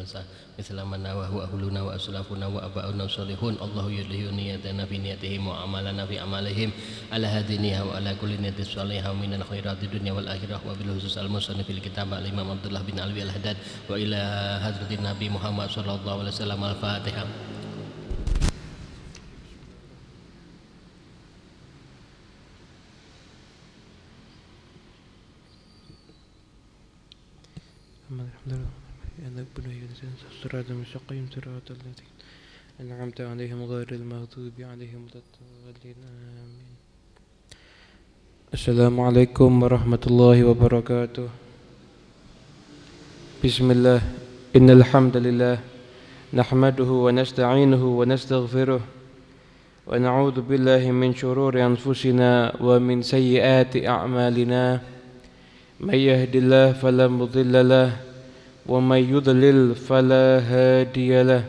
Bismillahirrahmanirrahim Nasta'firul jalsa Mithla mana wa huwa ahluna wa aslafuna wa aba'una salihun Allahu yudlihu niyatana fi niyatihim wa amalana fi amalihim. Ala hadiniha wa ala kulli niyatis salihah minal khairati dunia wal akhirah Wa bil khusus al-musani fil kitab al-imam Abdullah bin Alwi al-Haddad المستقيم صراط الذين أنعمت عليهم غير المغضوب عليهم ولا الضالين. آمين. السلام عليكم ورحمة الله وبركاته. بسم الله. إن الحمد لله نحمده ونستعينه ونستغفره ونعوذ بالله من شرور أنفسنا ومن سيئات أعمالنا. من يهد الله فلا مضل له ومن يضلل فلا هادي له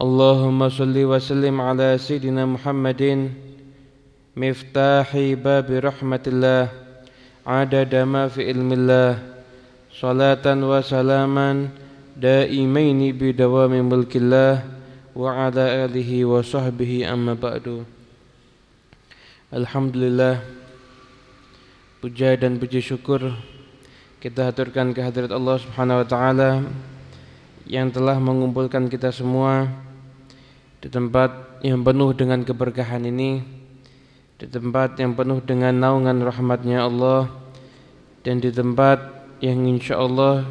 اللهم صل وسلم على سيدنا محمد مفتاح باب رحمة الله عدد ما في علم الله صلاة وسلاما دائمين بدوام ملك الله وعلى آله وصحبه أما بعد الحمد لله puja dan puji syukur kita haturkan kehadirat Allah Subhanahu wa taala yang telah mengumpulkan kita semua di tempat yang penuh dengan keberkahan ini di tempat yang penuh dengan naungan rahmatnya Allah dan di tempat yang insya Allah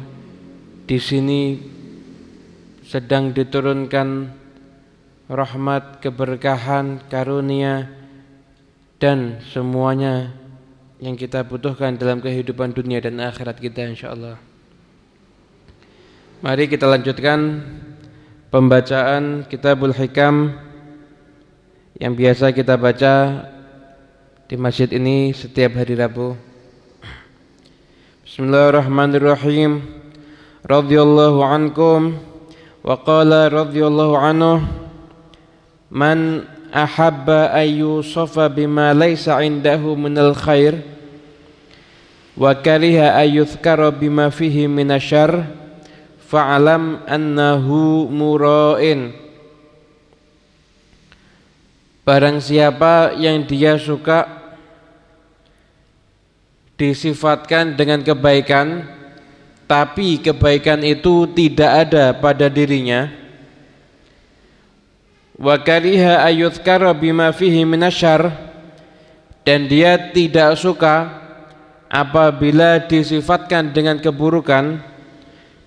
di sini sedang diturunkan rahmat, keberkahan, karunia dan semuanya yang kita butuhkan dalam kehidupan dunia dan akhirat kita insyaallah. Mari kita lanjutkan pembacaan Kitabul Hikam yang biasa kita baca di masjid ini setiap hari Rabu. Bismillahirrahmanirrahim. Radhiyallahu ankum wa qala radhiyallahu anhu man ahabba ayyusafa bima laysa indahu minal khair. Wa kariha ayyuzkara bima fihi minasyar fa'alam annahu mura'in. Barang siapa yang dia suka disifatkan dengan kebaikan tapi kebaikan itu tidak ada pada dirinya wa kariha ayyuzkara bima fihi minasyar. Dan dia tidak suka apabila disifatkan dengan keburukan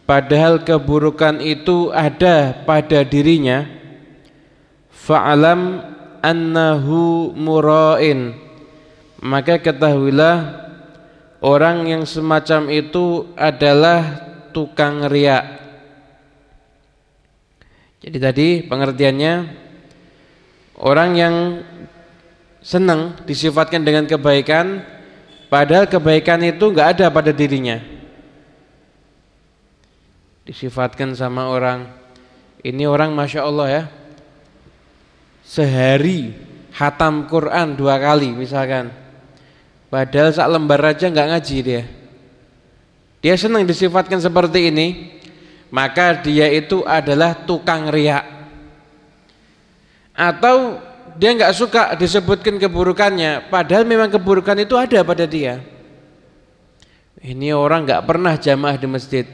padahal keburukan itu ada pada dirinya. Fa'alam annahu mura'in. Maka ketahuilah orang yang semacam itu adalah tukang riak jadi tadi pengertiannya orang yang senang disifatkan dengan kebaikan padahal kebaikan itu enggak ada pada dirinya. Disifatkan sama orang ini orang masya Allah ya sehari hatam Quran dua kali misalkan padahal sak lembar aja enggak ngaji dia dia senang disifatkan seperti ini maka dia itu adalah tukang riak. Atau dia nggak suka disebutkan keburukannya padahal memang keburukan itu ada pada dia. Ini orang nggak pernah jamaah di masjid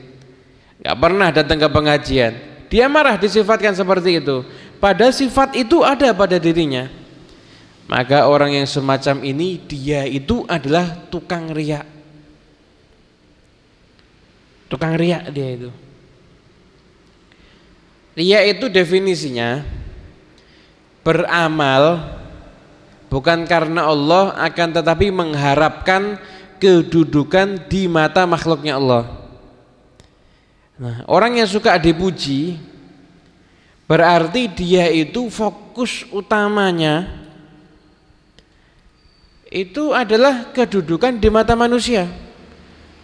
nggak pernah datang ke pengajian. Dia marah disifatkan seperti itu padahal sifat itu ada pada dirinya. Maka orang yang semacam ini dia itu adalah tukang riak. Tukang riak dia itu Ria itu definisinya beramal bukan karena Allah akan tetapi mengharapkan kedudukan di mata makhluknya Allah. Nah, orang yang suka dipuji berarti dia itu fokus utamanya itu adalah kedudukan di mata manusia.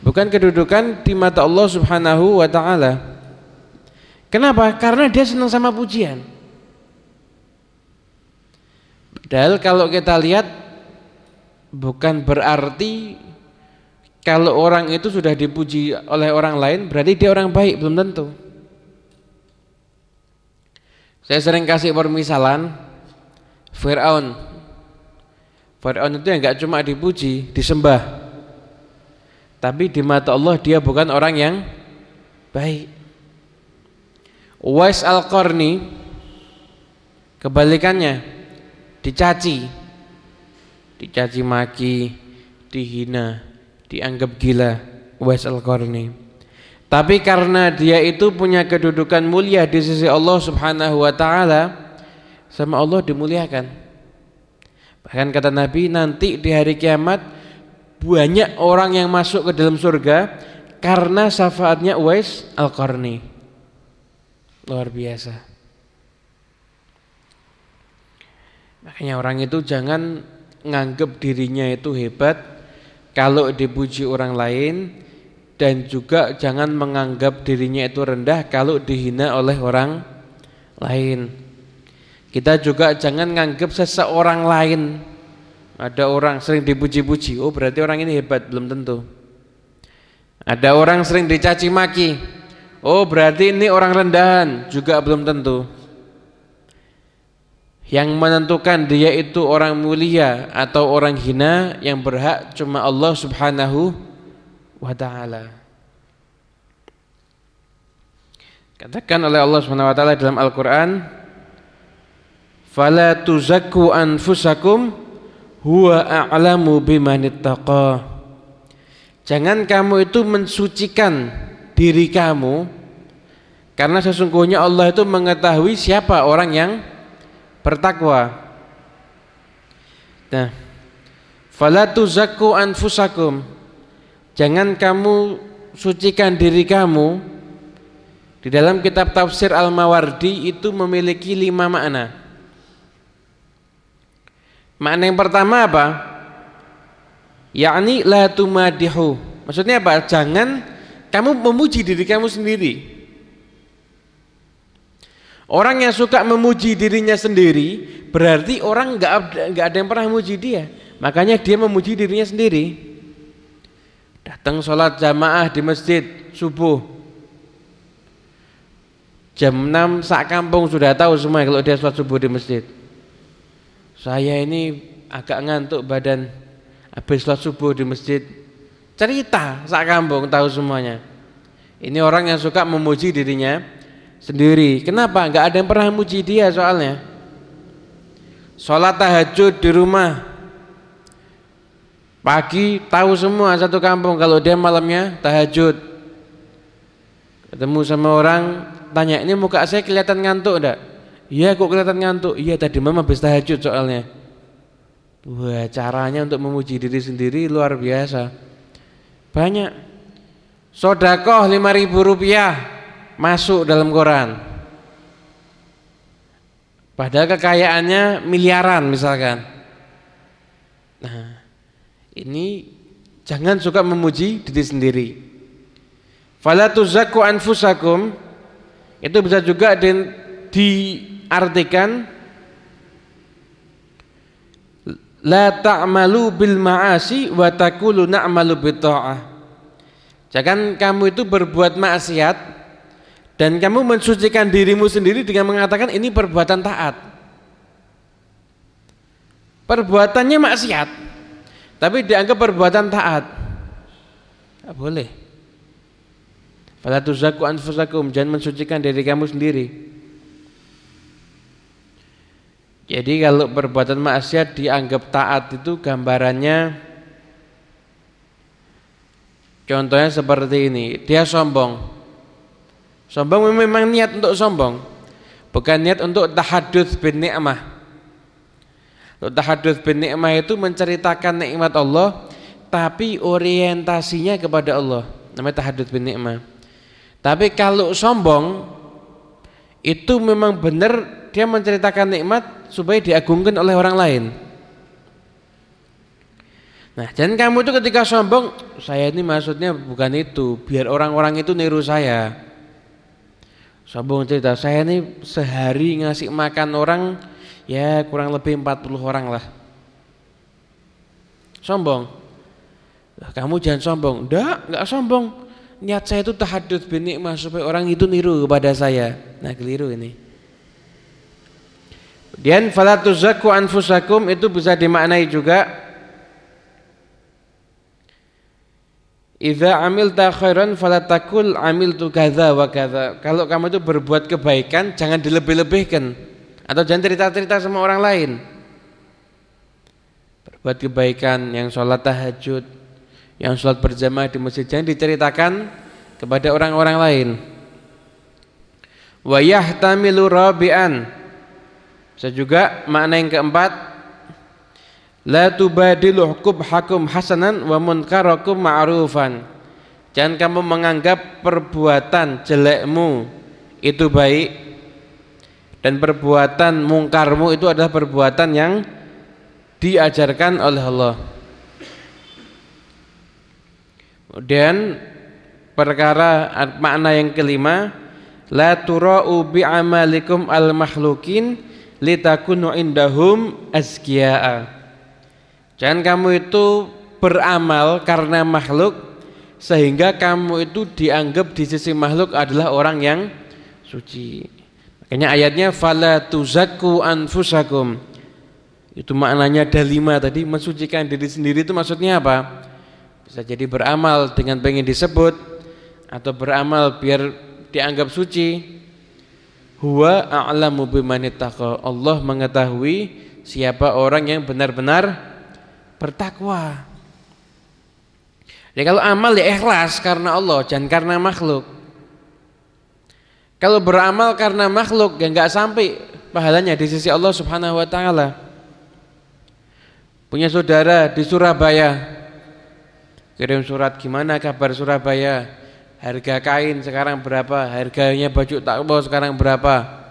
Bukan kedudukan di mata Allah Subhanahu wa taala. Kenapa? Karena dia senang sama pujian. Padahal kalau kita lihat bukan berarti kalau orang itu sudah dipuji oleh orang lain berarti dia orang baik belum tentu saya sering kasih permisalan Fir'aun Fir'aun itu yang enggak cuma dipuji disembah tapi di mata Allah dia bukan orang yang baik Uwais Al-Qarni kebalikannya dicaci. Dicaci maki dihina dianggap gila Uwais Al-Qarni. Tapi karena dia itu punya kedudukan mulia di sisi Allah Subhanahu wa taala sama Allah dimuliakan. Bahkan kata Nabi nanti di hari kiamat banyak orang yang masuk ke dalam surga karena syafaatnya Uwais Al-Qarni Luar biasa. Makanya orang itu jangan nganggap dirinya itu hebat kalau dipuji orang lain dan juga jangan menganggap dirinya itu rendah kalau dihina oleh orang lain. Kita juga jangan nganggap seseorang lain ada orang sering dipuji-puji, oh berarti orang ini hebat, belum tentu. Ada orang sering dicaci maki, Oh berarti ini orang rendahan. Juga belum tentu. Yang menentukan dia itu orang mulia atau orang hina Yang berhak cuma Allah subhanahu wa ta'ala. Katakan oleh Allah subhanahu wa ta'ala dalam Al-Quran Fala tuzakku anfusakum Huwa a'lamu bimanittaqa Jangan kamu itu mensucikan diri kamu karena sesungguhnya Allah itu mengetahui siapa orang yang bertakwa. Nah, fala anfusakum. Jangan kamu sucikan diri kamu. Di dalam kitab tafsir Al-Mawardi itu memiliki lima makna. Makna yang pertama apa? Yakni la tumadihu. Maksudnya apa? Jangan kamu memuji diri kamu sendiri. Orang yang suka memuji dirinya sendiri berarti orang nggak nggak ada yang pernah memuji dia. Makanya dia memuji dirinya sendiri. Datang sholat jamaah di masjid subuh. Jam 6 sak kampung sudah tahu semua kalau dia sholat subuh di masjid. Saya ini agak ngantuk badan habis sholat subuh di masjid Cerita sak kampung tahu semuanya. Ini orang yang suka memuji dirinya sendiri. Kenapa? Enggak ada yang pernah memuji dia soalnya. Sholat tahajud di rumah. Pagi tahu semua satu kampung kalau dia malamnya tahajud. Ketemu sama orang tanya ini muka saya kelihatan ngantuk enggak? Iya kok kelihatan ngantuk. Iya tadi mama habis tahajud soalnya. Wah caranya untuk memuji diri sendiri luar biasa. Banyak. Sodakoh lima ribu rupiah masuk dalam koran. Padahal kekayaannya miliaran misalkan. Nah, ini jangan suka memuji diri sendiri. Fala tuzakku anfusakum itu bisa juga di, diartikan la ta'malu bil ma'asi wa taqulu na'malu bi ta'ah. Jangan kamu itu berbuat maksiat dan kamu mensucikan dirimu sendiri dengan mengatakan ini perbuatan taat. Perbuatannya maksiat tapi dianggap perbuatan taat. Tidak boleh. Fala tuzakku anfusakum, jangan mensucikan diri kamu sendiri. Jadi kalau perbuatan maksiat dianggap taat itu gambarannya contohnya seperti ini, dia sombong. Sombong memang niat untuk sombong, bukan niat untuk tahadduts bin ni'mah. Tahadduts bin ni'mah itu menceritakan nikmat Allah tapi orientasinya kepada Allah. Namanya tahadduts bin ni'mah. Tapi kalau sombong itu memang benar dia menceritakan nikmat supaya diagungkan oleh orang lain. Nah, dan kamu itu ketika sombong, saya ini maksudnya bukan itu, biar orang-orang itu niru saya. Sombong cerita, saya ini sehari ngasih makan orang ya kurang lebih 40 orang lah. Sombong. kamu jangan sombong. Enggak, enggak sombong. Niat saya itu tahadud bin nikmah supaya orang itu niru kepada saya. Nah, keliru ini. Kemudian fala tuzakku anfusakum itu bisa dimaknai juga Idza amilta khairan fala takul amiltu kadza wa kadza. Kalau kamu itu berbuat kebaikan jangan dilebih-lebihkan atau jangan cerita-cerita sama orang lain. Berbuat kebaikan yang sholat tahajud, yang sholat berjamaah di masjid jangan diceritakan kepada orang-orang lain. Wa yahtamilu rabi'an. Bisa juga makna yang keempat La tubadilu hakum hasanan wa munkarakum ma'rufan. Jangan kamu menganggap perbuatan jelekmu itu baik dan perbuatan mungkarmu itu adalah perbuatan yang diajarkan oleh Allah. Kemudian perkara makna yang kelima la tura'u bi amalikum al makhlukin litakunu indahum azkiya'a Jangan kamu itu beramal karena makhluk sehingga kamu itu dianggap di sisi makhluk adalah orang yang suci. Makanya ayatnya fala tuzakku anfusakum. Itu maknanya ada lima tadi mensucikan diri sendiri itu maksudnya apa? Bisa jadi beramal dengan pengen disebut atau beramal biar dianggap suci. Huwa a'lamu bimanittaqa. Allah mengetahui siapa orang yang benar-benar bertakwa. Ya kalau amal ya ikhlas karena Allah, jangan karena makhluk. Kalau beramal karena makhluk ya enggak sampai pahalanya di sisi Allah Subhanahu wa taala. Punya saudara di Surabaya. Kirim surat gimana kabar Surabaya? Harga kain sekarang berapa? Harganya baju takwa sekarang berapa?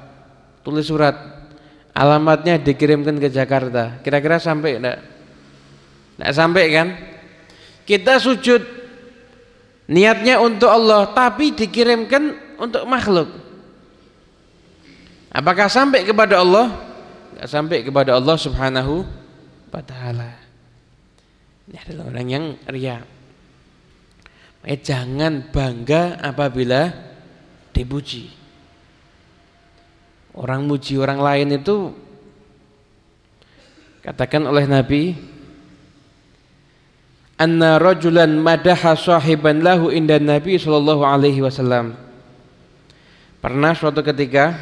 Tulis surat. Alamatnya dikirimkan ke Jakarta. Kira-kira sampai enggak? Tidak sampai kan? Kita sujud niatnya untuk Allah tapi dikirimkan untuk makhluk. Apakah sampai kepada Allah? Tidak sampai kepada Allah Subhanahu wa taala. Ini adalah orang yang ria. Eh, jangan bangga apabila dipuji. Orang muji orang lain itu katakan oleh Nabi anna rajulan madaha sahiban lahu inda Nabi sallallahu alaihi wasallam. Pernah suatu ketika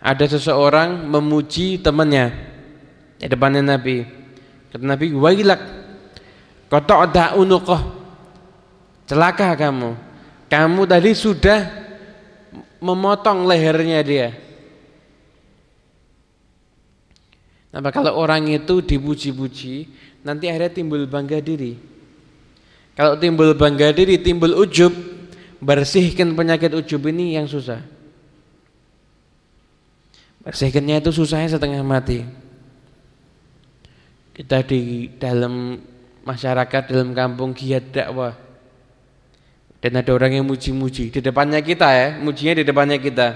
ada seseorang memuji temannya di depannya Nabi. Kata Nabi, "Wailak qata'ta unuqah." Celaka kamu. Kamu tadi sudah memotong lehernya dia. Nah, kalau orang itu dipuji-puji, nanti akhirnya timbul bangga diri. Kalau timbul bangga diri, timbul ujub, bersihkan penyakit ujub ini yang susah. Bersihkannya itu susahnya setengah mati. Kita di dalam masyarakat, dalam kampung giat dakwah. Dan ada orang yang muji-muji. Di depannya kita ya, mujinya di depannya kita.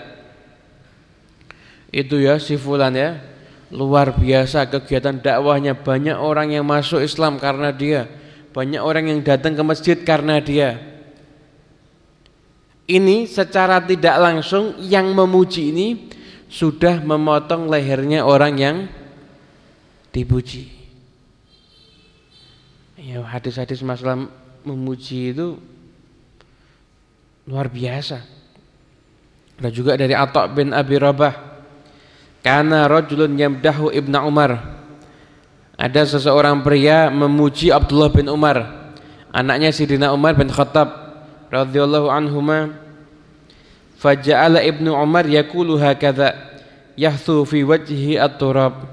Itu ya si fulan ya, Luar biasa kegiatan dakwahnya. Banyak orang yang masuk Islam karena dia. Banyak orang yang datang ke masjid karena dia. Ini secara tidak langsung Yang memuji ini Sudah memotong lehernya orang yang Dipuji. Ya hadis-hadis masalah memuji itu Luar biasa Ada juga dari Atta bin Abi Rabah karena rajulun yamdahu Ibnu Umar. Ada seseorang pria memuji Abdullah bin Umar, anaknya Sidina Umar bin Khattab radhiyallahu anhuma. Faja'ala Ibnu Umar yaqulu hakadha yahthu fi wajhi at-turab.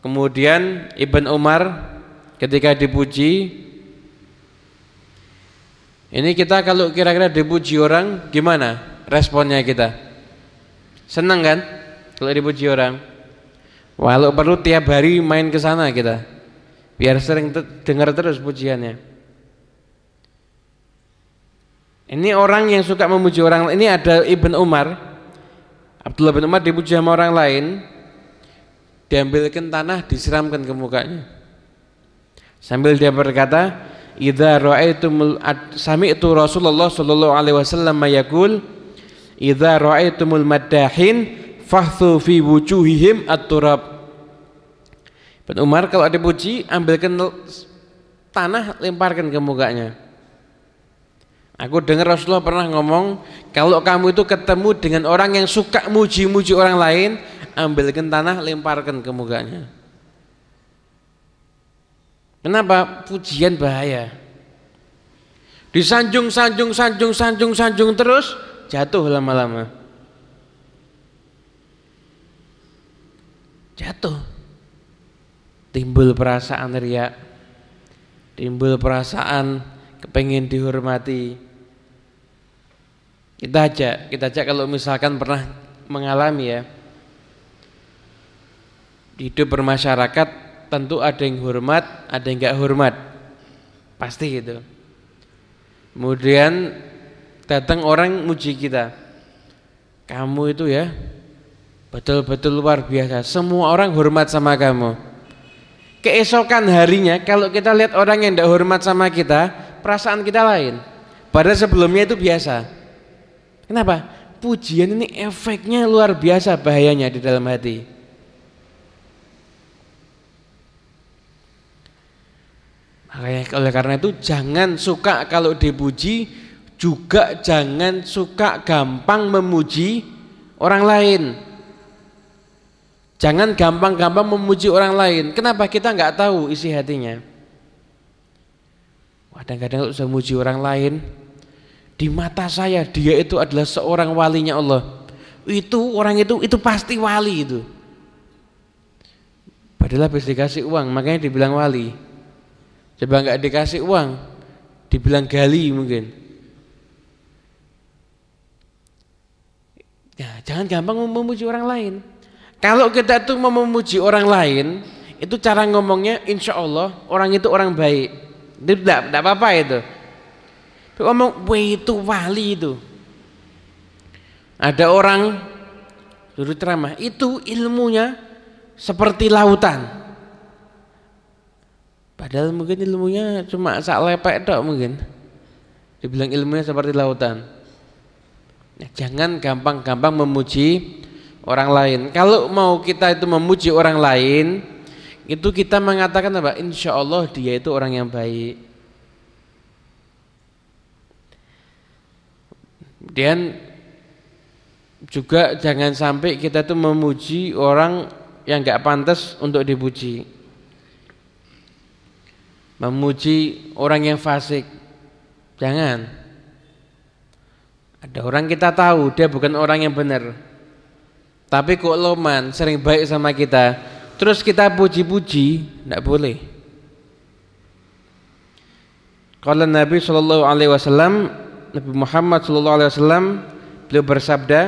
Kemudian Ibn Umar ketika dipuji ini kita kalau kira-kira dipuji orang gimana responnya kita? Senang kan? kalau dipuji orang. Walau perlu tiap hari main ke sana kita. Biar sering dengar terus pujiannya. Ini orang yang suka memuji orang ini ada Ibn Umar. Abdullah bin Umar dipuji sama orang lain, diambilkan tanah, disiramkan ke mukanya. Sambil dia berkata, idza ra'aitumul sami'tu Rasulullah sallallahu alaihi wasallam yaqul idza ra'aitumul maddahin fahthu fi wujuhihim at-turab. Ibn Umar kalau ada puji ambilkan tanah lemparkan ke mukanya. Aku dengar Rasulullah pernah ngomong kalau kamu itu ketemu dengan orang yang suka muji-muji orang lain ambilkan tanah lemparkan ke mukanya Kenapa? Pujian bahaya. Disanjung, sanjung, sanjung, sanjung, sanjung terus jatuh lama-lama. Jatuh. Timbul perasaan riak. Timbul perasaan kepengen dihormati. Kita aja, kita aja kalau misalkan pernah mengalami ya hidup bermasyarakat tentu ada yang hormat, ada yang enggak hormat. Pasti gitu. Kemudian datang orang muji kita. Kamu itu ya betul-betul luar biasa. Semua orang hormat sama kamu. Keesokan harinya kalau kita lihat orang yang tidak hormat sama kita, perasaan kita lain. Padahal sebelumnya itu biasa. Kenapa? Pujian ini efeknya luar biasa bahayanya di dalam hati. Oleh karena itu jangan suka kalau dipuji juga jangan suka gampang memuji orang lain. Jangan gampang-gampang memuji orang lain. Kenapa kita nggak tahu isi hatinya? Kadang-kadang kalau sudah memuji orang lain, di mata saya dia itu adalah seorang walinya Allah. Itu orang itu itu pasti wali itu. Padahal habis dikasih uang, makanya dibilang wali. Coba nggak dikasih uang, dibilang gali mungkin. Ya, jangan gampang memuji orang lain. Kalau kita tuh mau memuji orang lain, itu cara ngomongnya insya Allah orang itu orang baik. Itu tidak, apa-apa itu. Ngomong, wah itu wali itu. Ada orang dulu ceramah, itu ilmunya seperti lautan. Padahal mungkin ilmunya cuma sak lepek dok mungkin. Dibilang ilmunya seperti lautan. Ya, jangan gampang-gampang memuji orang lain. Kalau mau kita itu memuji orang lain, itu kita mengatakan apa? Insya Allah dia itu orang yang baik. Dan juga jangan sampai kita itu memuji orang yang nggak pantas untuk dipuji memuji orang yang fasik. Jangan. Ada orang kita tahu dia bukan orang yang benar. Tapi kok loman sering baik sama kita, terus kita puji-puji, tidak boleh. Kalau Nabi Shallallahu Alaihi Wasallam, Nabi Muhammad Shallallahu Alaihi Wasallam, beliau bersabda,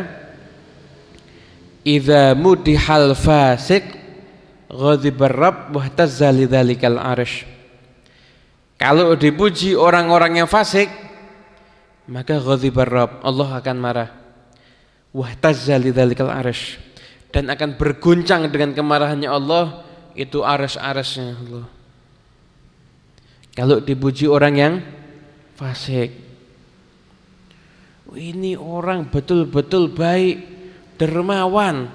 "Idza mudihal fasik, ghadibar Rabb wa tazza lidzalikal arsh." Kalau dipuji orang-orang yang fasik, maka ghadibar Rabb, Allah akan marah. Wahtazza lidzalikal arsh dan akan berguncang dengan kemarahannya Allah itu aras-arasnya Allah. Kalau dipuji orang yang fasik, ini orang betul-betul baik, dermawan.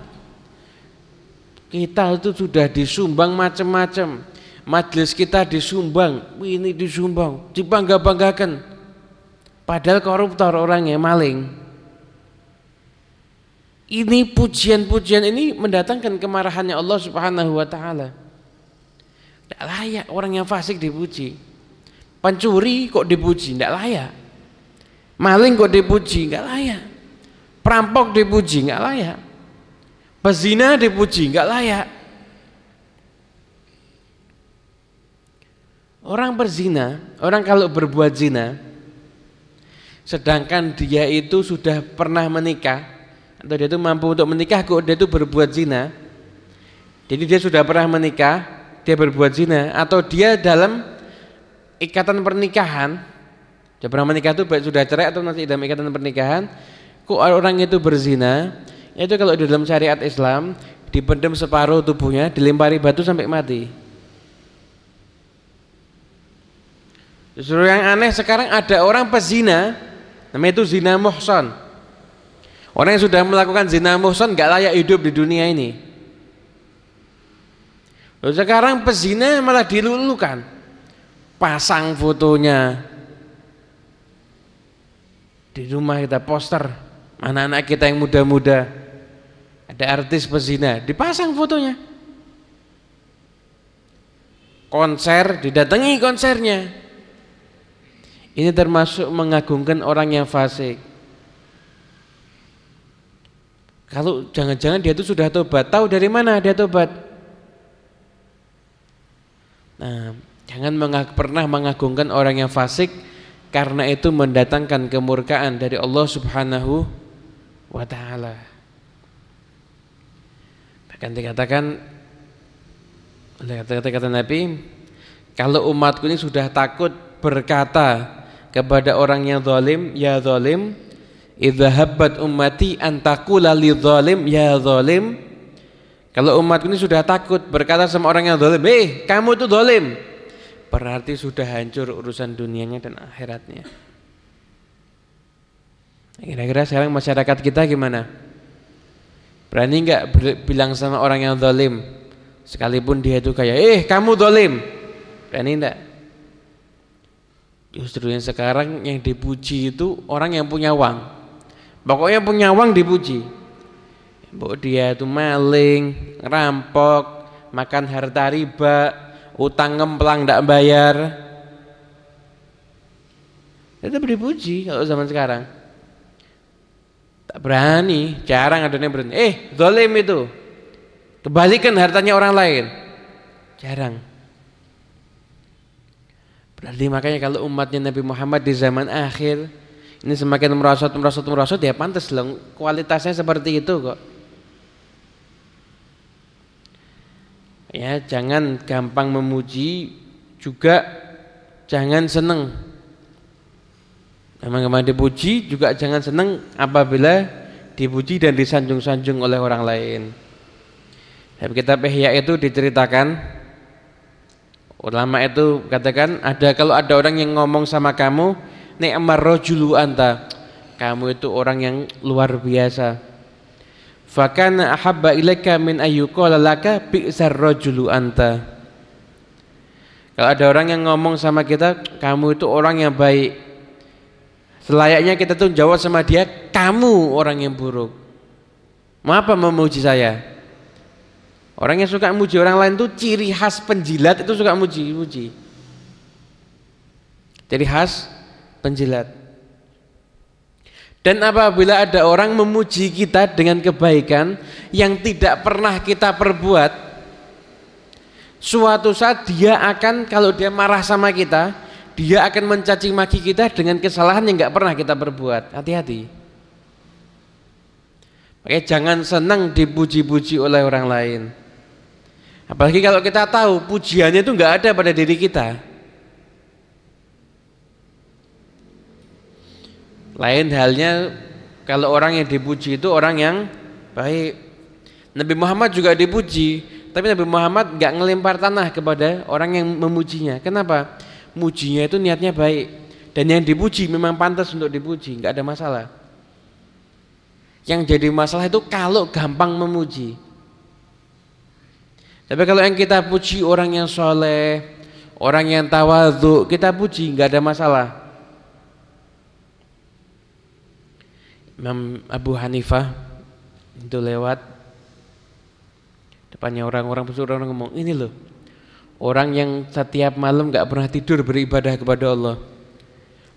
Kita itu sudah disumbang macam-macam Majlis kita disumbang, ini disumbang, dibangga-banggakan. Padahal koruptor orangnya maling. Ini pujian-pujian ini mendatangkan kemarahannya Allah Subhanahu wa taala. Tidak layak orang yang fasik dipuji. Pencuri kok dipuji, tidak layak. Maling kok dipuji, enggak layak. Perampok dipuji, enggak layak. Pezina dipuji, enggak layak. Orang berzina, orang kalau berbuat zina, sedangkan dia itu sudah pernah menikah atau dia itu mampu untuk menikah kok dia itu berbuat zina. Jadi dia sudah pernah menikah, dia berbuat zina atau dia dalam ikatan pernikahan, dia pernah menikah itu baik sudah cerai atau masih dalam ikatan pernikahan, kok orang itu berzina, itu kalau di dalam syariat Islam dipendam separuh tubuhnya, dilempari batu sampai mati. Justru yang aneh sekarang ada orang pezina, namanya itu zina muhson. Orang yang sudah melakukan zina muhson nggak layak hidup di dunia ini. Lalu sekarang pezina malah dilulukan, pasang fotonya. Di rumah kita poster. Anak-anak kita yang muda-muda. Ada artis pezina dipasang fotonya. Konser didatangi konsernya ini termasuk mengagungkan orang yang fasik. Kalau jangan-jangan dia itu sudah tobat, tahu dari mana dia tobat? Nah, jangan mengag pernah mengagungkan orang yang fasik karena itu mendatangkan kemurkaan dari Allah Subhanahu wa taala. Bahkan dikatakan oleh kata-kata Nabi, kalau umatku ini sudah takut berkata kepada orang yang zalim, ya zalim, idza habbat ummati an taqula li zalim ya zalim. Kalau umat ini sudah takut berkata sama orang yang zalim, "Eh, kamu itu zalim." Berarti sudah hancur urusan dunianya dan akhiratnya. Kira-kira sekarang masyarakat kita gimana? Berani nggak bilang sama orang yang zalim sekalipun dia itu kayak, "Eh, kamu zalim." Berani enggak? Justru yang sekarang yang dipuji itu orang yang punya uang. Pokoknya punya uang dipuji. Mbok dia itu maling, rampok, makan harta riba, utang ngemplang tidak bayar. Itu dipuji kalau zaman sekarang. Tak berani, jarang ada yang berani. Eh, zalim itu. Kembalikan hartanya orang lain. Jarang. Berarti makanya kalau umatnya Nabi Muhammad di zaman akhir ini semakin merosot merosot merosot ya pantas loh kualitasnya seperti itu kok. Ya, jangan gampang memuji juga jangan seneng. Memang memang dipuji juga jangan seneng apabila dipuji dan disanjung-sanjung oleh orang lain. Dalam kitab Ihya itu diceritakan Ulama itu katakan ada kalau ada orang yang ngomong sama kamu, ni'mar rajulu anta. Kamu itu orang yang luar biasa. Fakana ahabba ilaika min ayyuqala laka bi'sar rajulu anta. Kalau ada orang yang ngomong sama kita, kamu itu orang yang baik. Selayaknya kita tuh jawab sama dia, kamu orang yang buruk. Mau apa memuji saya? Orang yang suka muji orang lain itu ciri khas penjilat itu suka muji-muji. Ciri khas penjilat. Dan apabila ada orang memuji kita dengan kebaikan yang tidak pernah kita perbuat, suatu saat dia akan kalau dia marah sama kita, dia akan mencaci maki kita dengan kesalahan yang nggak pernah kita perbuat. Hati-hati. Makanya jangan senang dipuji-puji oleh orang lain. Apalagi kalau kita tahu pujiannya itu enggak ada pada diri kita. Lain halnya kalau orang yang dipuji itu orang yang baik. Nabi Muhammad juga dipuji, tapi Nabi Muhammad enggak ngelempar tanah kepada orang yang memujinya. Kenapa? Mujinya itu niatnya baik dan yang dipuji memang pantas untuk dipuji, enggak ada masalah. Yang jadi masalah itu kalau gampang memuji. Tapi kalau yang kita puji orang yang soleh, orang yang tawadhu, kita puji nggak ada masalah. Imam Abu Hanifah itu lewat depannya orang-orang orang ngomong ini loh orang yang setiap malam nggak pernah tidur beribadah kepada Allah.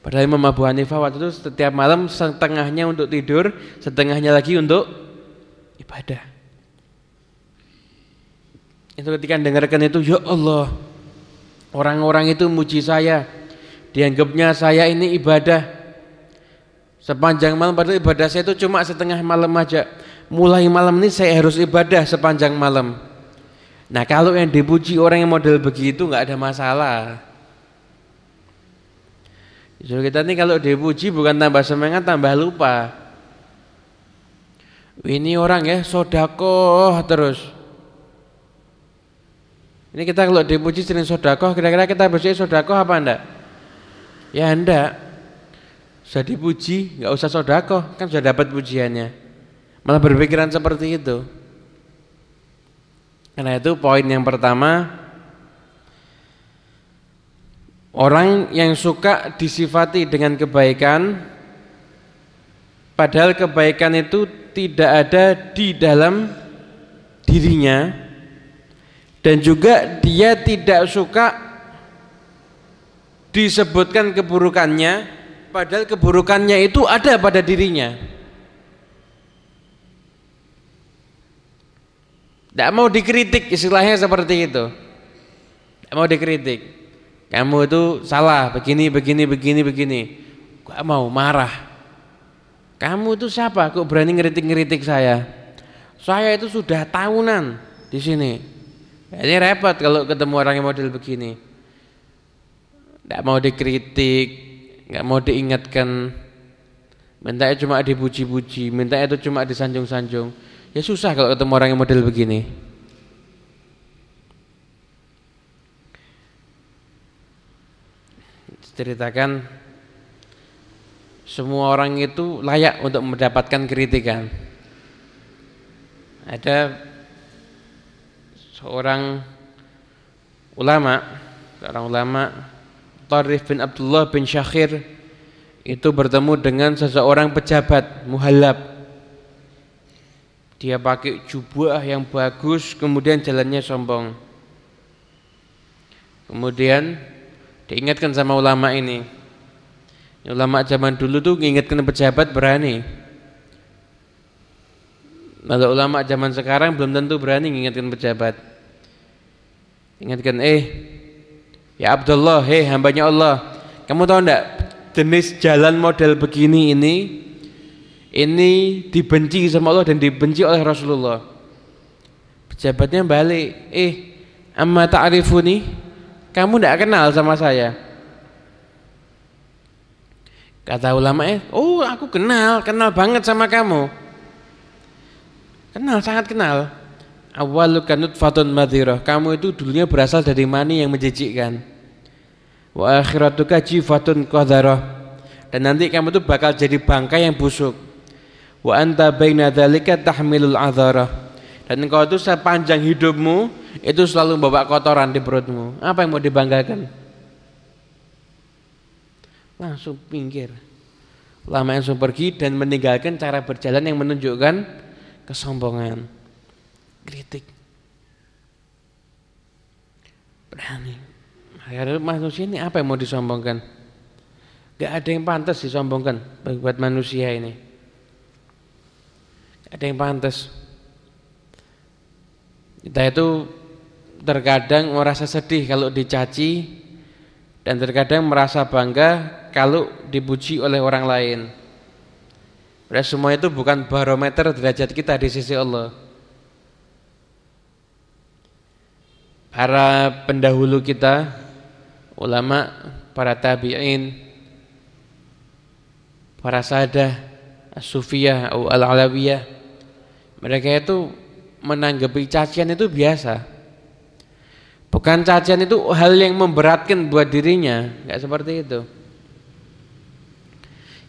Padahal Imam Abu Hanifah waktu itu setiap malam setengahnya untuk tidur, setengahnya lagi untuk ibadah. Itu ketika dengarkan itu, ya Allah, orang-orang itu muji saya, dianggapnya saya ini ibadah. Sepanjang malam padahal ibadah saya itu cuma setengah malam aja. Mulai malam ini saya harus ibadah sepanjang malam. Nah kalau yang dipuji orang yang model begitu nggak ada masalah. Justru kita ini kalau dipuji bukan tambah semangat tambah lupa. Ini orang ya sodakoh terus. Ini kita kalau dipuji sering sodakoh, kira-kira kita bersih sodakoh apa enggak? Ya enggak. Sudah dipuji, nggak usah sodako, kan sudah dapat pujiannya. Malah berpikiran seperti itu. Karena itu poin yang pertama, orang yang suka disifati dengan kebaikan, padahal kebaikan itu tidak ada di dalam dirinya, dan juga dia tidak suka disebutkan keburukannya padahal keburukannya itu ada pada dirinya. Tidak mau dikritik istilahnya seperti itu. Tidak mau dikritik. Kamu itu salah begini begini begini begini. Gak mau marah? Kamu itu siapa? Kok berani ngeritik-ngeritik saya? Saya itu sudah tahunan di sini ini repot kalau ketemu orang yang model begini tidak mau dikritik, nggak mau diingatkan, minta cuma dipuji-puji, minta itu cuma disanjung-sanjung. Ya susah kalau ketemu orang yang model begini. Ceritakan semua orang itu layak untuk mendapatkan kritikan. Ada seorang ulama, seorang ulama Tarif bin Abdullah bin Syakhir itu bertemu dengan seseorang pejabat muhalab dia pakai jubah yang bagus kemudian jalannya sombong. Kemudian diingatkan sama ulama ini. Ulama zaman dulu tuh mengingatkan pejabat berani. Kalau ulama zaman sekarang belum tentu berani mengingatkan pejabat ingatkan eh Ya Abdullah, hei hambanya Allah, kamu tahu enggak jenis jalan model begini ini ini dibenci sama Allah dan dibenci oleh Rasulullah. Pejabatnya balik, eh amma ta'rifuni? Kamu enggak kenal sama saya. Kata ulama eh, oh aku kenal, kenal banget sama kamu. Kenal, sangat kenal awaluka nutfatun madhirah. Kamu itu dulunya berasal dari mani yang menjijikkan. Wa akhiratuka jifatun qadharah. Dan nanti kamu itu bakal jadi bangkai yang busuk. Wa anta baina dzalika tahmilul adharah. Dan engkau itu sepanjang hidupmu itu selalu membawa kotoran di perutmu. Apa yang mau dibanggakan? Langsung pinggir. Lama langsung pergi dan meninggalkan cara berjalan yang menunjukkan kesombongan kritik. Berani. Akhirnya manusia ini apa yang mau disombongkan? Gak ada yang pantas disombongkan buat manusia ini. Gak ada yang pantas. Kita itu terkadang merasa sedih kalau dicaci dan terkadang merasa bangga kalau dipuji oleh orang lain. Berarti semua itu bukan barometer derajat kita di sisi Allah. Para pendahulu kita ulama para tabi'in para sadah as-sufiyah atau al-alawiyah mereka itu menanggapi cacian itu biasa. Bukan cacian itu hal yang memberatkan buat dirinya enggak seperti itu.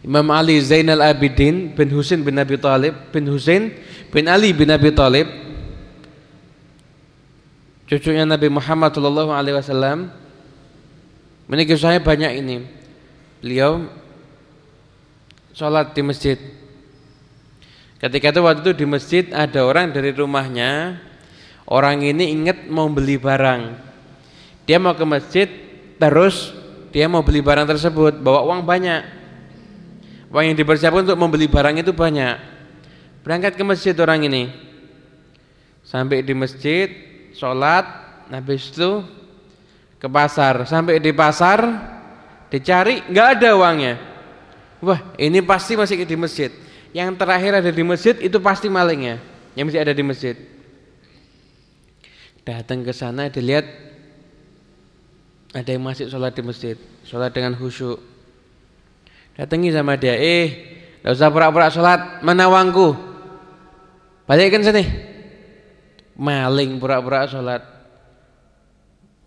Imam Ali Zainal Abidin bin Husain bin Abi Talib bin Husain bin Ali bin Abi Talib cucunya Nabi Muhammad Shallallahu Alaihi Wasallam menikah saya banyak ini. Beliau sholat di masjid. Ketika itu waktu itu di masjid ada orang dari rumahnya orang ini ingat mau beli barang. Dia mau ke masjid terus dia mau beli barang tersebut bawa uang banyak. Uang yang dipersiapkan untuk membeli barang itu banyak. Berangkat ke masjid orang ini. Sampai di masjid sholat, habis itu ke pasar. Sampai di pasar dicari nggak ada uangnya. Wah ini pasti masih di masjid. Yang terakhir ada di masjid itu pasti malingnya. Yang masih ada di masjid. Datang ke sana dilihat ada yang masih sholat di masjid, sholat dengan khusyuk. Datangi sama dia, eh, gak usah pura-pura sholat, mana uangku? Balikkan sini maling pura-pura sholat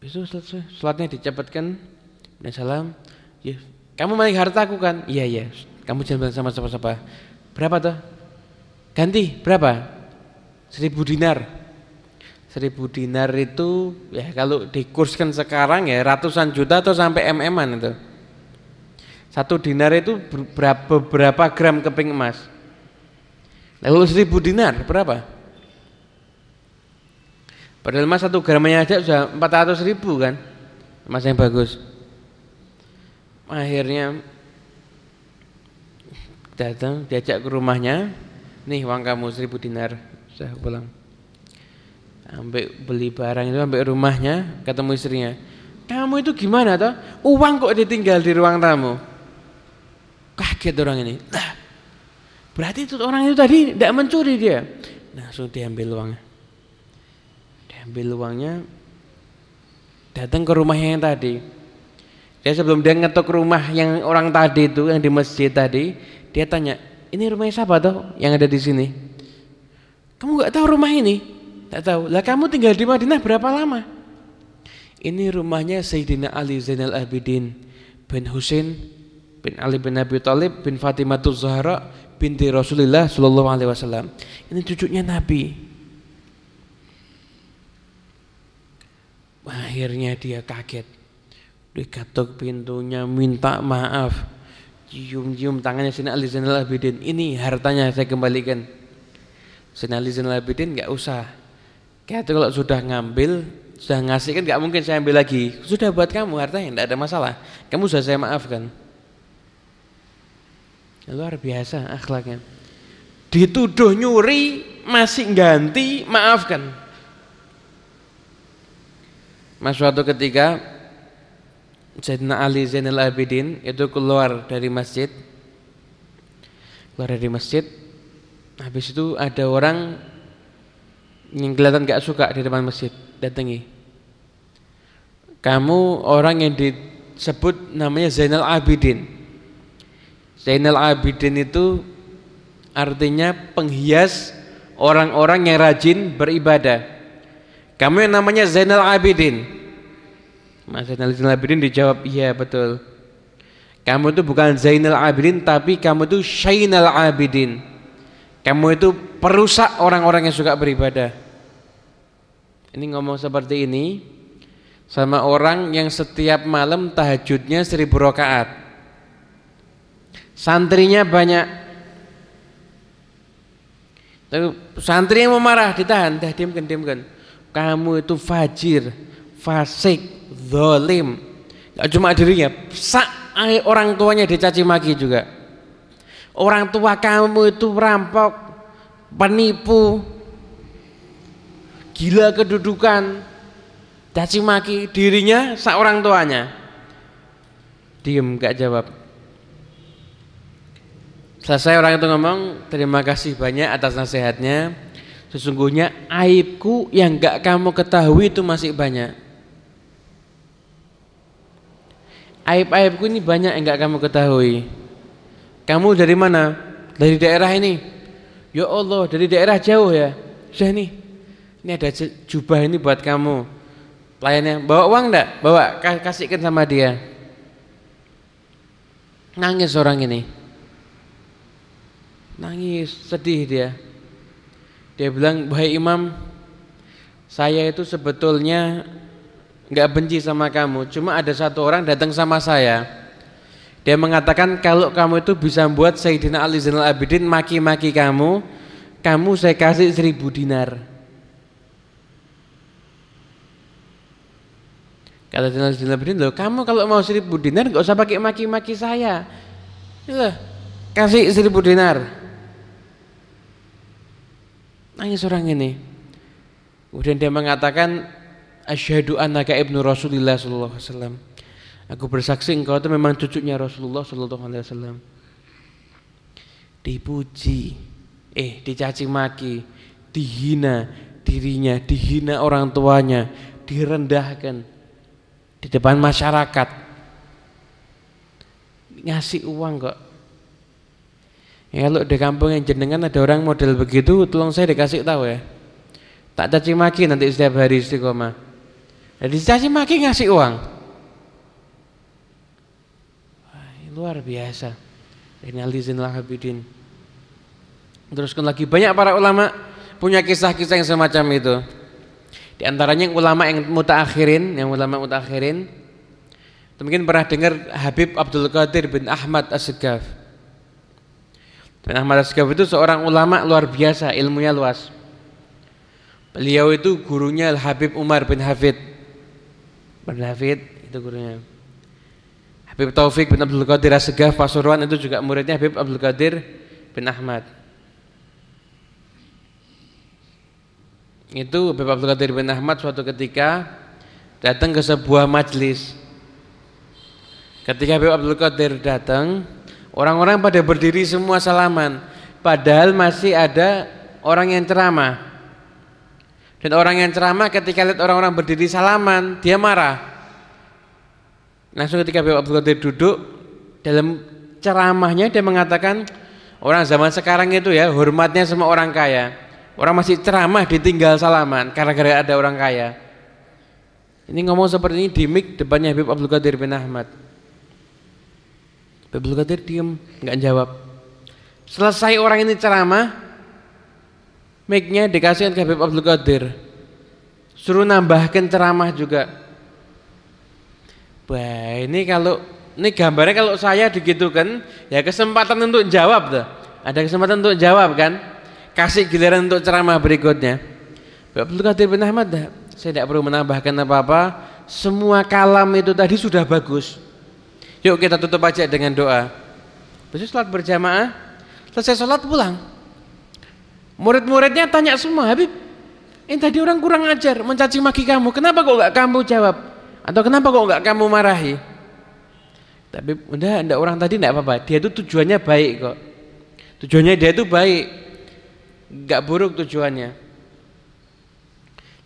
selesai sholatnya dicepatkan dan salam ya Kamu maling hartaku kan? Iya, iya. Kamu jangan bilang sama siapa-siapa. Berapa tuh? Ganti, berapa? Seribu dinar. Seribu dinar itu ya kalau dikurskan sekarang ya ratusan juta atau sampai mm-an itu. Satu dinar itu berapa, berapa gram keping emas? Lalu seribu dinar berapa? Padahal emas satu gramnya aja sudah 400 ribu kan? Emas yang bagus. Akhirnya Datang diajak ke rumahnya. Nih uang kamu seribu dinar. Saya pulang. Ambil beli barang itu ambil rumahnya Ketemu istrinya. Kamu itu gimana toh? Uang kok ditinggal di ruang tamu? Kaget orang ini. Nah Berarti itu orang itu tadi tidak mencuri dia. Nah, langsung diambil uangnya. Diambil uangnya, datang ke rumah yang tadi. Dia sebelum dia ngetok rumah yang orang tadi itu yang di masjid tadi, dia tanya, ini rumahnya siapa tuh yang ada di sini? Kamu nggak tahu rumah ini? Tak tahu. Lah kamu tinggal di Madinah berapa lama? Ini rumahnya Sayyidina Ali Zainal Abidin bin Husain bin Ali bin Abi Thalib bin Fatimah Zahra binti Rasulullah Shallallahu Alaihi Wasallam. Ini cucunya Nabi. Akhirnya dia kaget. Diketuk pintunya, minta maaf. Cium-cium tangannya Sina Ali Zainal Abidin. Ini hartanya saya kembalikan. Sina Ali Zainal Abidin nggak usah. Kayak itu kalau sudah ngambil, sudah ngasih kan nggak mungkin saya ambil lagi. Sudah buat kamu hartanya, tidak ada masalah. Kamu sudah saya maafkan. Luar biasa akhlaknya. Dituduh nyuri masih ganti maafkan. Mas suatu ketika Sayyidina Ali Zainal Abidin itu keluar dari masjid. Keluar dari masjid. Habis itu ada orang yang kelihatan gak suka di depan masjid datangi. Kamu orang yang disebut namanya Zainal Abidin. Zainal Abidin itu artinya penghias orang-orang yang rajin beribadah. Kamu yang namanya Zainal Abidin. Mas Zainal Abidin dijawab, iya betul. Kamu itu bukan Zainal Abidin tapi kamu itu Syainal Abidin. Kamu itu perusak orang-orang yang suka beribadah. Ini ngomong seperti ini sama orang yang setiap malam tahajudnya seribu rakaat. Santrinya banyak. Santri yang memarah ditahan, dah diamkan, diamkan. Kamu itu fajir, fasik, zalim. Gak cuma dirinya, sak orang tuanya dicaci maki juga. Orang tua kamu itu rampok, penipu, gila kedudukan, caci maki dirinya sak orang tuanya. Diem gak jawab. Selesai orang itu ngomong, terima kasih banyak atas nasihatnya. Sesungguhnya aibku yang gak kamu ketahui itu masih banyak. Aib-aibku ini banyak yang gak kamu ketahui. Kamu dari mana? Dari daerah ini. Ya Allah, dari daerah jauh ya. Sudah nih. Ini ada jubah ini buat kamu. Pelayannya bawa uang enggak? Bawa kasihkan sama dia. Nangis orang ini. Nangis, sedih dia. Dia bilang, "Wahai Imam, saya itu sebetulnya nggak benci sama kamu, cuma ada satu orang datang sama saya. Dia mengatakan kalau kamu itu bisa membuat Sayyidina Ali Zainal Abidin maki-maki kamu, kamu saya kasih seribu dinar." Kata Zainal Abidin, loh kamu kalau mau seribu dinar nggak usah pakai maki-maki saya. Loh, kasih seribu dinar. Nangis orang ini. Kemudian dia mengatakan asyhadu annaka ibnu Rasulillah sallallahu alaihi wasallam. Aku bersaksi engkau itu memang cucunya Rasulullah sallallahu alaihi wasallam. Dipuji, eh dicaci maki, dihina dirinya, dihina orang tuanya, direndahkan di depan masyarakat. Ngasih uang kok Ya, kalau di kampung yang jenengan ada orang model begitu, tolong saya dikasih tahu ya. Tak caci maki nanti setiap hari istiqomah. Jadi caci maki ngasih uang. Wah, luar biasa ini Ali Zainal Abidin teruskan lagi banyak para ulama punya kisah-kisah yang semacam itu di antaranya ulama yang mutaakhirin yang ulama mutaakhirin mungkin pernah dengar Habib Abdul Qadir bin Ahmad As-Segaf bin Ahmad As-Segaf itu seorang ulama luar biasa ilmunya luas. Beliau itu gurunya Habib Umar bin Hafid. Bin Hafid itu gurunya. Habib Taufik bin Abdul Qadir As-Segaf Pasuruan itu juga muridnya Habib Abdul Qadir bin Ahmad. Itu Habib Abdul Qadir bin Ahmad suatu ketika datang ke sebuah majlis. Ketika Habib Abdul Qadir datang orang-orang pada berdiri semua salaman padahal masih ada orang yang ceramah dan orang yang ceramah ketika lihat orang-orang berdiri salaman dia marah Langsung ketika Bapak Abdul Qadir duduk dalam ceramahnya dia mengatakan orang zaman sekarang itu ya hormatnya sama orang kaya. Orang masih ceramah ditinggal salaman karena gara ada orang kaya. Ini ngomong seperti ini di mik depannya Habib Abdul Qadir bin Ahmad. Abdul Qadir diam, nggak jawab. Selesai orang ini ceramah, miknya dikasihkan ke Habib Abdul Qadir. Suruh nambahkan ceramah juga. Wah, ini kalau ini gambarnya kalau saya digitukan, ya kesempatan untuk jawab tuh. Ada kesempatan untuk jawab kan? Kasih giliran untuk ceramah berikutnya. Abdul Qadir bin Ahmad, saya tidak perlu menambahkan apa-apa. Semua kalam itu tadi sudah bagus. Yuk kita tutup aja dengan doa. Besok sholat berjamaah, selesai sholat pulang. Murid-muridnya tanya semua, Habib, ini tadi orang kurang ajar, mencaci maki kamu. Kenapa kok gak kamu jawab? Atau kenapa kok enggak kamu marahi? Tapi udah enggak orang tadi enggak apa-apa. Dia itu tujuannya baik kok. Tujuannya dia itu baik. Enggak buruk tujuannya.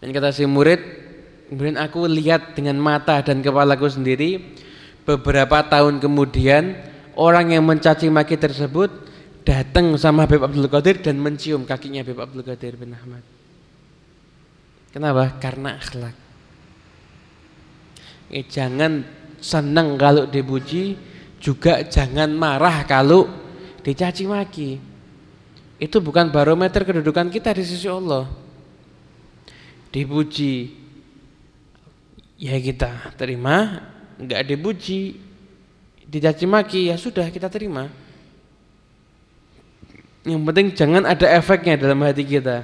Dan kata si murid, kemudian aku lihat dengan mata dan kepalaku sendiri beberapa tahun kemudian orang yang mencaci maki tersebut datang sama Habib Abdul Qadir dan mencium kakinya Habib Abdul Qadir bin Ahmad. Kenapa? Karena akhlak. Eh, jangan senang kalau dipuji, juga jangan marah kalau dicaci maki. Itu bukan barometer kedudukan kita di sisi Allah. Dipuji, ya kita terima, enggak dipuji, dicaci maki, ya sudah kita terima. Yang penting jangan ada efeknya dalam hati kita.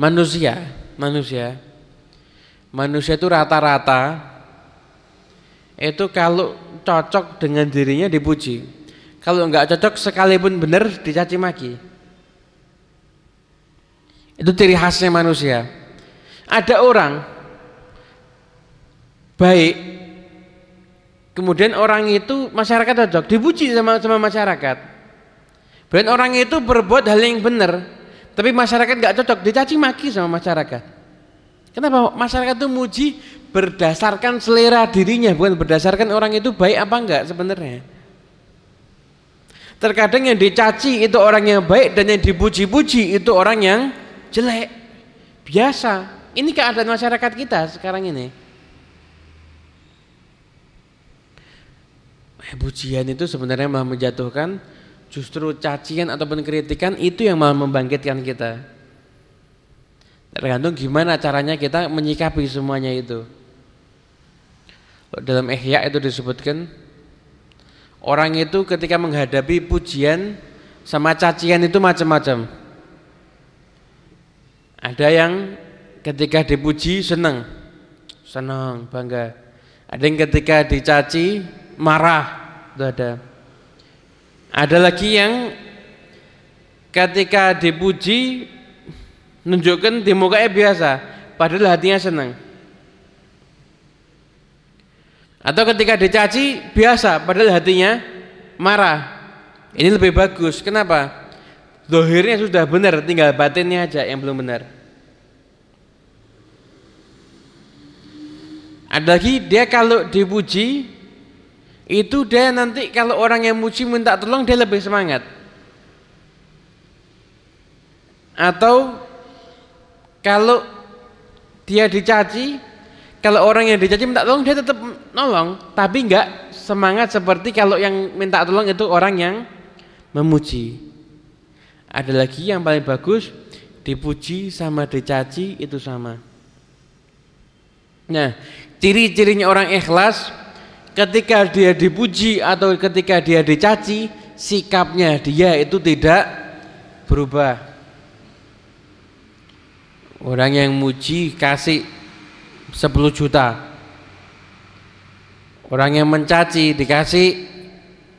Manusia, manusia. Manusia itu rata-rata. Itu kalau cocok dengan dirinya dipuji. Kalau enggak cocok sekalipun benar dicaci maki. Itu ciri khasnya manusia. Ada orang baik kemudian orang itu masyarakat cocok dipuji sama sama masyarakat dan orang itu berbuat hal yang benar tapi masyarakat enggak cocok dicaci maki sama masyarakat Kenapa masyarakat itu muji berdasarkan selera dirinya, bukan berdasarkan orang itu baik apa enggak sebenarnya. Terkadang yang dicaci itu orang yang baik dan yang dipuji-puji itu orang yang jelek. Biasa. Ini keadaan masyarakat kita sekarang ini. Pujian itu sebenarnya malah menjatuhkan, justru cacian ataupun kritikan itu yang malah membangkitkan kita. Tergantung gimana caranya kita menyikapi semuanya itu. Dalam Ihya itu disebutkan orang itu ketika menghadapi pujian sama cacian itu macam-macam. Ada yang ketika dipuji senang, senang, bangga. Ada yang ketika dicaci marah, itu ada. Ada lagi yang ketika dipuji Nunjukkan di mukanya biasa, padahal hatinya senang. Atau ketika dicaci biasa, padahal hatinya marah. Ini lebih bagus. Kenapa? Dohirnya sudah benar, tinggal batinnya aja yang belum benar. Ada lagi dia kalau dipuji itu dia nanti kalau orang yang muji minta tolong dia lebih semangat. Atau kalau dia dicaci, kalau orang yang dicaci minta tolong dia tetap nolong, tapi enggak semangat seperti kalau yang minta tolong itu orang yang memuji. Ada lagi yang paling bagus dipuji sama dicaci itu sama. Nah, ciri-cirinya orang ikhlas ketika dia dipuji atau ketika dia dicaci, sikapnya dia itu tidak berubah. Orang yang muji kasih 10 juta Orang yang mencaci dikasih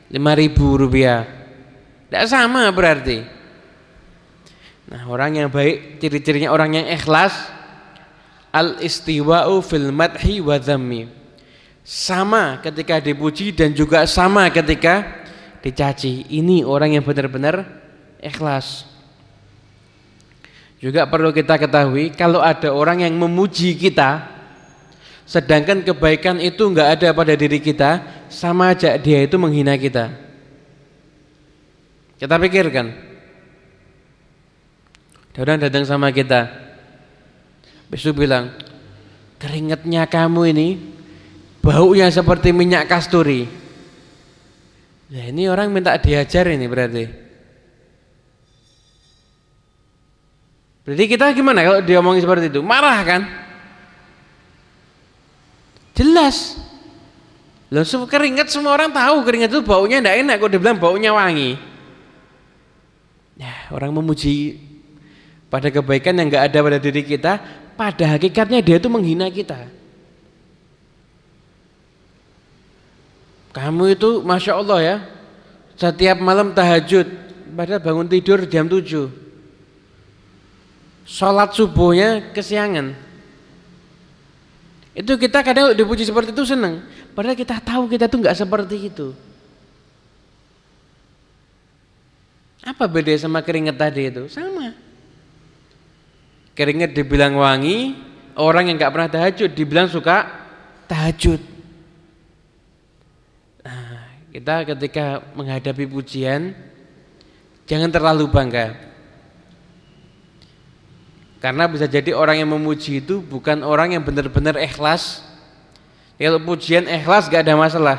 lima ribu rupiah. Tidak sama berarti. Nah orang yang baik ciri-cirinya orang yang ikhlas al istiwa'u fil madhi wa dhammi. Sama ketika dipuji dan juga sama ketika dicaci. Ini orang yang benar-benar ikhlas. Juga perlu kita ketahui kalau ada orang yang memuji kita Sedangkan kebaikan itu enggak ada pada diri kita, sama aja dia itu menghina kita. Kita pikirkan. Ada orang datang sama kita. Besok bilang, keringatnya kamu ini baunya seperti minyak kasturi. Ya ini orang minta diajar ini berarti. Berarti kita gimana kalau dia ngomong seperti itu? Marah kan? Jelas. Loh, keringat semua orang tahu keringat itu baunya tidak enak kok dibilang baunya wangi. Ya, orang memuji pada kebaikan yang enggak ada pada diri kita, pada hakikatnya dia itu menghina kita. Kamu itu Masya Allah ya Setiap malam tahajud Padahal bangun tidur jam 7 Sholat subuhnya kesiangan itu kita kadang dipuji seperti itu senang. Padahal kita tahu kita tuh nggak seperti itu. Apa beda sama keringet tadi itu? Sama. Keringet dibilang wangi, orang yang nggak pernah tahajud dibilang suka tahajud. Kita ketika menghadapi pujian jangan terlalu bangga. Karena bisa jadi orang yang memuji itu bukan orang yang benar-benar ikhlas. Kalau pujian ikhlas gak ada masalah.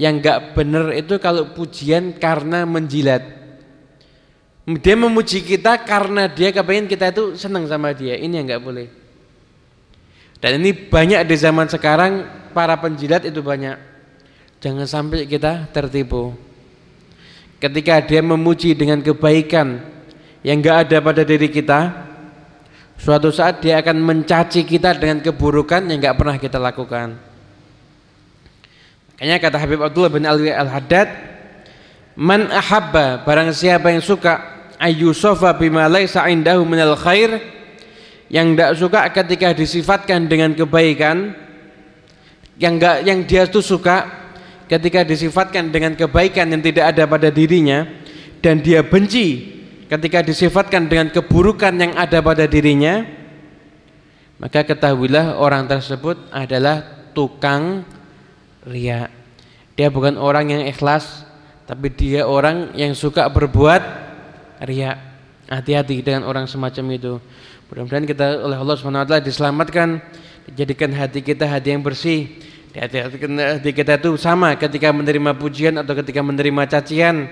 Yang gak benar itu kalau pujian karena menjilat. Dia memuji kita karena dia kepengen kita itu senang sama dia. Ini yang gak boleh. Dan ini banyak di zaman sekarang para penjilat itu banyak. Jangan sampai kita tertipu. Ketika dia memuji dengan kebaikan yang gak ada pada diri kita, Suatu saat dia akan mencaci kita dengan keburukan yang nggak pernah kita lakukan. Makanya kata Habib Abdullah bin Ali Al-Haddad, "Man ahabba barang siapa yang suka ayyusofa bima laisa indahu minal khair" yang tidak suka ketika disifatkan dengan kebaikan yang enggak yang dia itu suka ketika disifatkan dengan kebaikan yang tidak ada pada dirinya dan dia benci ketika disifatkan dengan keburukan yang ada pada dirinya maka ketahuilah orang tersebut adalah tukang ria dia bukan orang yang ikhlas tapi dia orang yang suka berbuat ria hati-hati dengan orang semacam itu. Mudah-mudahan kita oleh Allah SWT diselamatkan dijadikan hati kita hati yang bersih hati-hati kita itu sama ketika menerima pujian atau ketika menerima cacian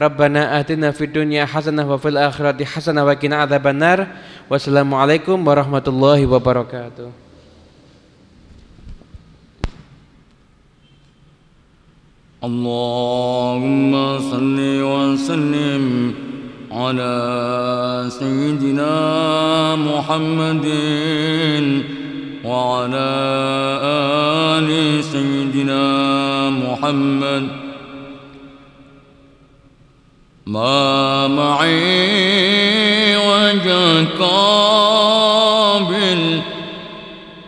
Rabbana atina fid dunya hasanah wa fil akhirati hasanah wa qina adzabannar. Wassalamualaikum warahmatullahi wabarakatuh. اللهم صل وسلم على سيدنا محمد وعلى آل سيدنا محمد. ما معي وجه قابل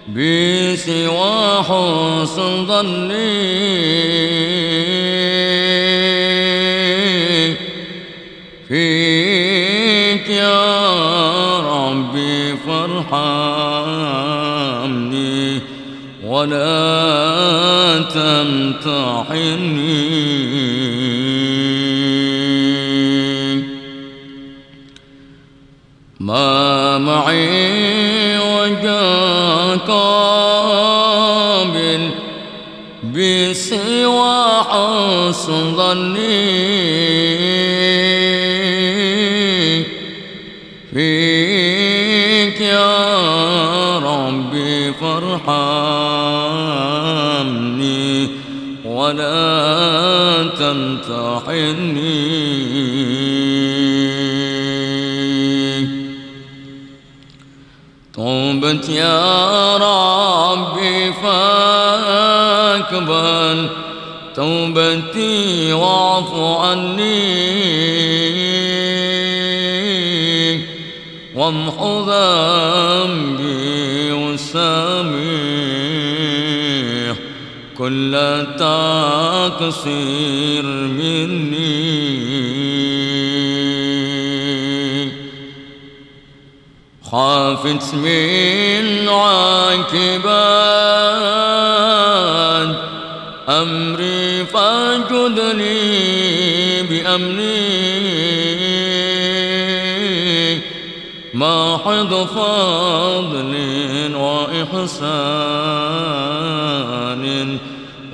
بسوى حسن ظني. ولا تمتحني. ما معي وجه قابل بسوى حسن ظني. فيك يا ربي فارحمني ولا تمتحني. توبت يا ربي فاقبل توبتي واعف عني. وامحو ذنبي وسامح كل تقصير مني. خافت من عاقبات أمري فاجدني بأمني. ما حد فضل وإحسان.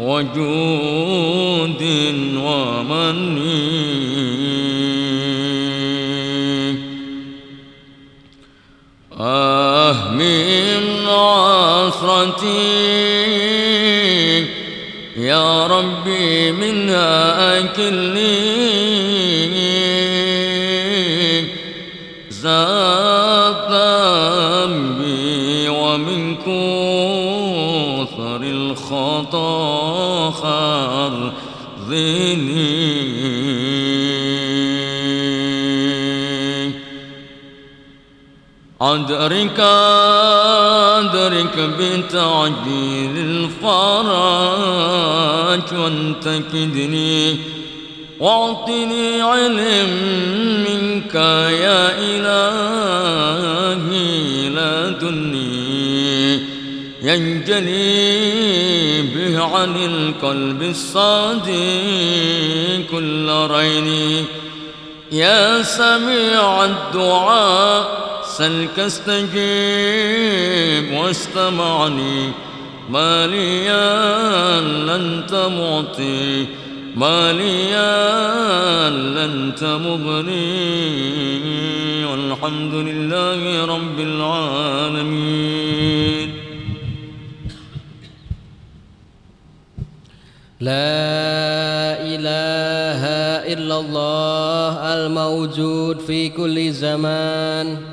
وجود ومني آه من عصرتي يا ربي منها أكلني زاد ذنبي ومن كثر الخطأ. أدرك أدرك بتعجيل الفرج وانتكدني واعطني علم منك يا إلهي لدني ينجلي به عن القلب الصادق كل رين يا سميع الدعاء سلك استجيب واستمعني ما لي أنت معطي ما لي أنت مغني والحمد لله رب العالمين. لا إله إلا الله الموجود في كل زمان.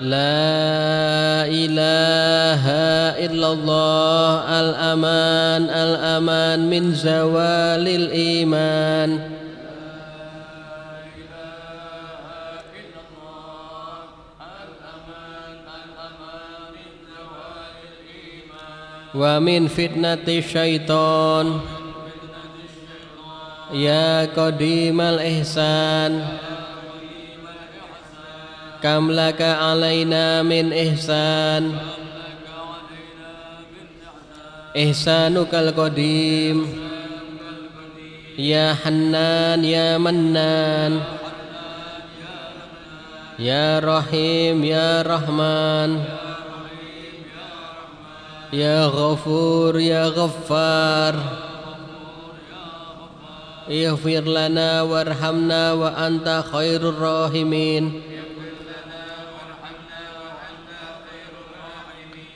لا إله إلا الله الأمان الأمان من زوال الإيمان. ومن فتنة الشيطان. يا قديم الإحسان. كم لك علينا من إحسان إحسانك القديم يا حنان يا منان يا رحيم يا رحمن يا غفور يا غفار اغفر لنا وارحمنا وأنت خير الراحمين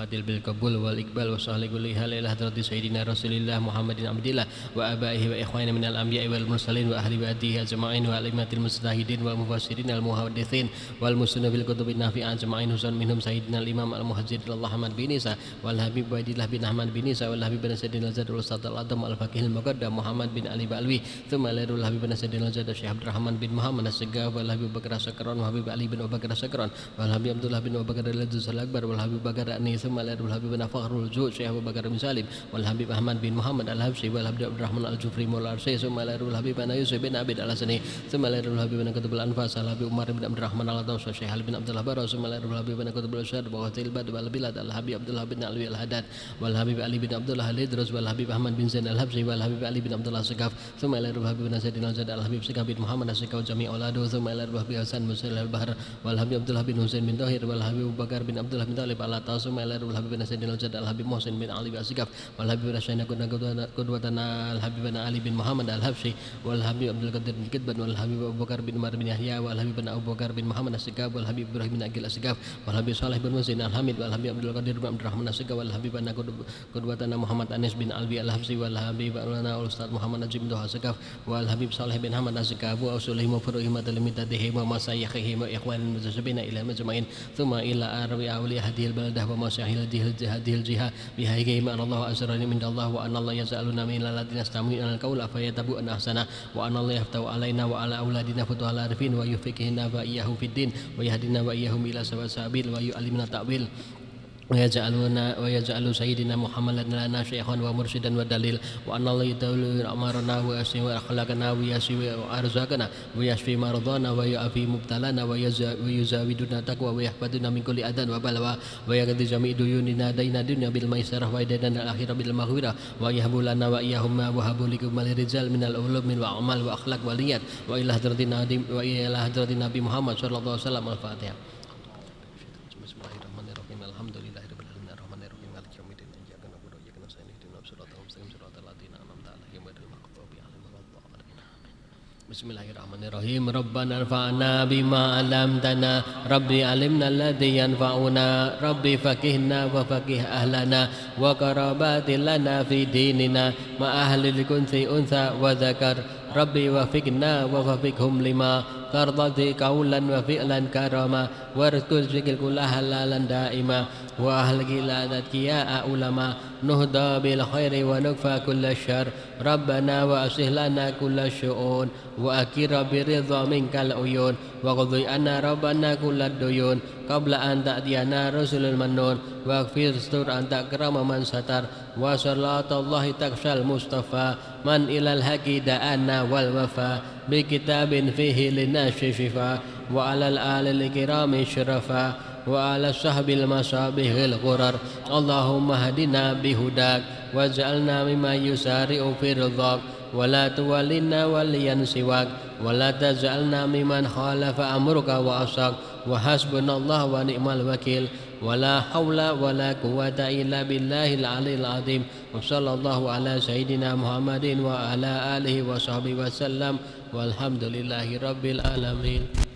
Al-Fadil bil qabul wal iqbal wa sahli kulli hal ila hadrati sayyidina Rasulillah Muhammadin abdillah wa abaihi wa ikhwani minal anbiya'i wal mursalin wa ahli ba'dihi ajma'in wa alimatil mustahidin wal mufassirin al muhaddithin wal musnad bil kutubin nafi'an ajma'in husan minhum sayyidina al imam al muhajjir Allah Ahmad bin Isa wal habib Baidillah bin Ahmad bin Isa wal habib bin Sayyidina Zadul Ustad al Adam al Faqih al Muqaddam Muhammad bin Ali Ba'alwi thumma larul habib bin Sayyidina Zadul Syekh Abdurrahman bin Muhammad as-Segaf wal habib Bakar Wa habib habib habib thumma larul habib bin Fakhrul Jud Syekh Abu Bakar bin Salim wal habib Ahmad bin Muhammad al-Habsyi wal habib Abdurrahman al-Jufri maula Arsi thumma larul habib bin Yusuf bin Abid al-Hasani thumma larul habib bin Qutb al-Anfas al habib Umar bin Abdurrahman al-Daws Syekh Ali bin Abdullah Barra thumma larul habib bin Qutb al-Syad wa Qatil Bad wal Bilad al-Habib Abdullah bin Alwi al-Haddad wal habib Ali bin Abdullah al-Idrus wal habib Ahmad bin Zain al-Habsyi wal habib Ali bin Abdullah Segaf thumma larul habib bin Zaid al-Zad al-habib Segaf bin Muhammad as-Sekau jami' auladu thumma larul habib Hasan Musail al-Bahr wal habib Abdullah bin Husain bin Tahir wal habib Bakar bin Abdullah bin Talib al-Atta thumma larul habib bin Zaid al-Zad al-habib Muhsin bin Ali bin Segaf wal habib Rasyana qudwatana al-habib bin Ali bin Muhammad al-Habsyi wal habib Abdul Qadir bin Kidban wal habib Abu Bakar bin Umar bin Yahya wal habib bin Abu Bakar bin Muhammad as-Segaf wal habib Ibrahim bin Aqil as-Segaf wal habib Saleh bin Musin al-Hamid wal habib Abdul Qadir bin Abdurrahman as-Segaf wal habib ana qudwatana Muhammad Anis bin Alwi al-Habsyi wal habib ana Ustaz Muhammad Najib bin Segaf wal habib Saleh bin Hamad as-Segaf wa usulihim wa furu'ihim wa wa masayikhihim wa ikhwan mutasabina ila majma'in thumma ila arwi awli hadhil baladah wa masahil dihil jihadil jiha bihaiki ma Allah asrani min Allah wa anna Allah yazaluna min ladina stamina al-qawla fayatabu an ahsana. Wa anna Allah yaftau alaina wa ala auladina futuhal arifin wa yufiqihina wa iyyahum fid din wa yahdina wa iyyahum ila sawasabil wa yu'allimna ta'wil ويجعلنا ويجعل سيدنا محمد لنا شيخا ومرشدا ودليل وأن الله يدل أمرنا ويسر أخلاقنا ويسر أرزاقنا ويشفي مرضانا ويعفي مبتلانا ويزاودنا تقوى ويحفظنا من كل أذى وبلوى ويقضي جميع ديوننا دين الدنيا بالميسرة وديننا الآخرة بالمغفرة ويهب لنا وإياهم ما وهب لكم الرجال من العلوم والأعمال واخلاق والنيات وإلى حضره وإلى حضره النبي محمد صلى الله عليه وسلم الفاتحة. بسم الله الرحمن الرحيم ربنا ارفعنا بما علمتنا ربي علمنا الذي ينفعنا ربي فقهنا وفقه اهلنا وقرابات لنا في ديننا ما أهل الكنس انثى وذكر ربي وفقنا وفقهم لما ترضى قولا وفعلا كرما وارتزق كل حلالا دائما وأهل قلادتك يا علماء نهدى بالخير ونكفى كل الشر ربنا وأصلح لنا كل الشؤون وأكر برضا منك العيون وقضي أن ربنا كل الديون قبل أن تأتينا رسل المنون واغفر استر أن تكرم من ستر sallallahu takshal mustafa man ilal haqi da'ana wal wafa بكتاب فيه للناس شفاء وعلى الآل الكرام شرفا وعلى الصحب المصابيح الغرر اللهم اهدنا بهداك واجعلنا مما يسارع في رضاك ولا تولنا وليا سواك ولا تجعلنا ممن خالف أمرك وعصاك وحسبنا الله ونعم الوكيل ولا حول ولا قوة إلا بالله العلي العظيم وصلى الله على سيدنا محمد وعلى آله وصحبه وسلم والحمد لله رب العالمين.